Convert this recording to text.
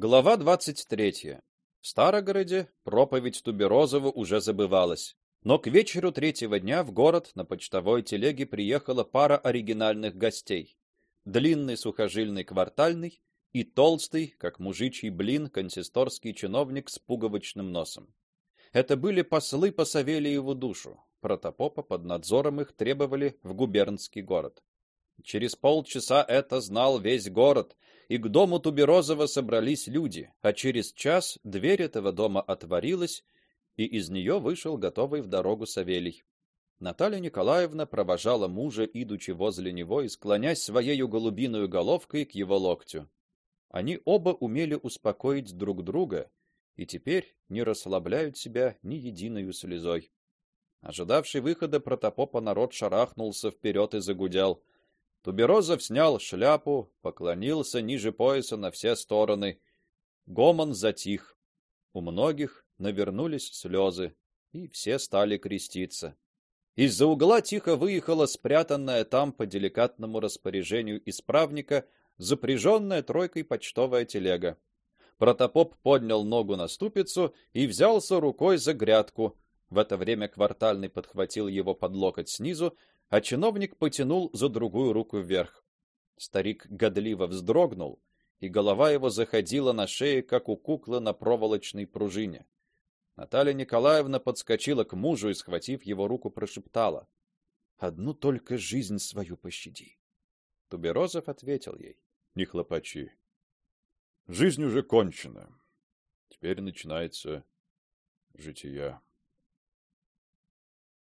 Глава 23. В Старогороде проповедь Туберозова уже забывалась. Но к вечеру третьего дня в город на почтовой телеге приехала пара оригинальных гостей. Длинный сухожильный квартальный и толстый, как мужичий блин, консисторский чиновник с пуговичным носом. Это были послы по Савельеву душу. Протопопа под надзором их требовали в губернский город. Через полчаса это знал весь город, и к дому Туберозова собрались люди, а через час дверь этого дома отворилась, и из нее вышел готовый в дорогу Савелий. Наталья Николаевна провожала мужа, идучи возле него и склонясь своей голубиной головкой к его локтю. Они оба умели успокоить друг друга и теперь не расслабляют себя ни единой слезой. Ожидавший выхода протопопа народ шарахнулся вперед и загудел. Туберозов снял шляпу, поклонился ниже пояса на все стороны. Гомон затих. У многих навернулись слезы, и все стали креститься. Из-за угла тихо выехала спрятанная там по деликатному распоряжению исправника запряженная тройкой почтовая телега. Протопоп поднял ногу на ступицу и взялся рукой за грядку. В это время квартальный подхватил его под локоть снизу, а чиновник потянул за другую руку вверх. Старик годливо вздрогнул, и голова его заходила на шее, как у куклы на проволочной пружине. Наталья Николаевна подскочила к мужу и, схватив его руку, прошептала: "Одну только жизнь свою пощади". Туберозов ответил ей: "Не хлопачи. Жизнь уже кончена. Теперь начинается жития".